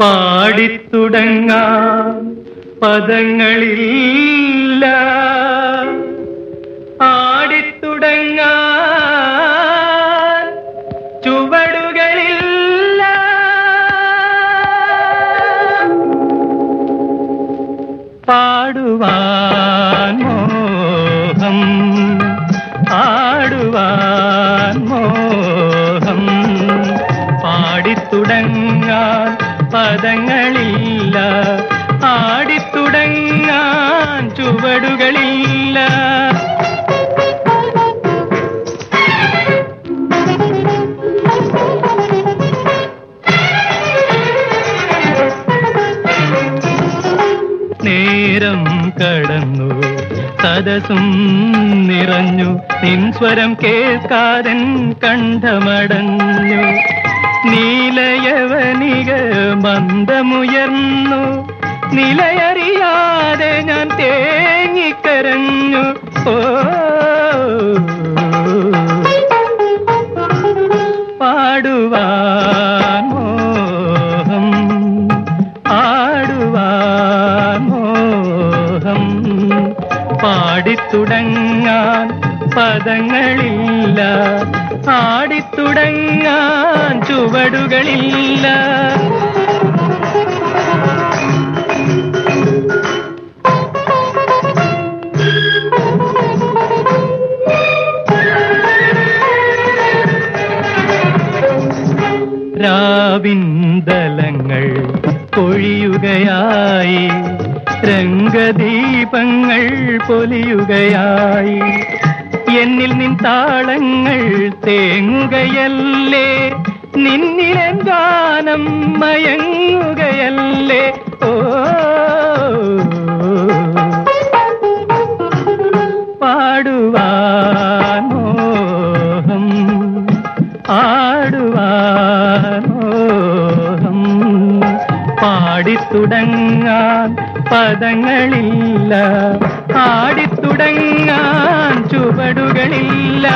പാടിത്തുടങ്ങാൻ പദങ്ങളില്ല. ആടിത്തുടങ്ങാൻ ചുവടുകളില്ല. പാടുവാൻ മോഹം. ആടുവാൻ മോഹം. പാടിത്തുടങ്ങാൻ പദങ്ങളില്ല. ആടിത്തുടങ്ങാൻ ചുവടുകളില്ല. നേരം കടന്നു. സദസും നിറഞ്ഞു. നിൻസ്വരം കേൾക്കാതൻ കണ്ഠമടഞ്ഞു. നീലയവനിക മന്ദമുയർന്നു. നിലയറിയാതെ ഞാൻ തേങ്ങിക്കരഞ്ഞു. ഓ. പാടിത്തുടങ്ങാൻ പദങ്ങളില്ല ആടിത്തുടങ്ങാൻ ചുവടുകളില്ല. രാവിന്തലങ്ങൾ പൊഴിയുകയായി രംഗദീപങ്ങൾ പൊലിയുകയായി. എന്നിൽ നിൻ താളങ്ങൾ തേങ്ങുകയല്ലേ? നിന്നിലെ ഗാനം മയങ്ങുകയല്ലേ? ഓ. ആടുവാൻ മോഹം. പാടിത്തുടങ്ങാൻ പദങ്ങളില്ല ആടിത്തുടങ്ങാൻ ചുവടുകളില്ല.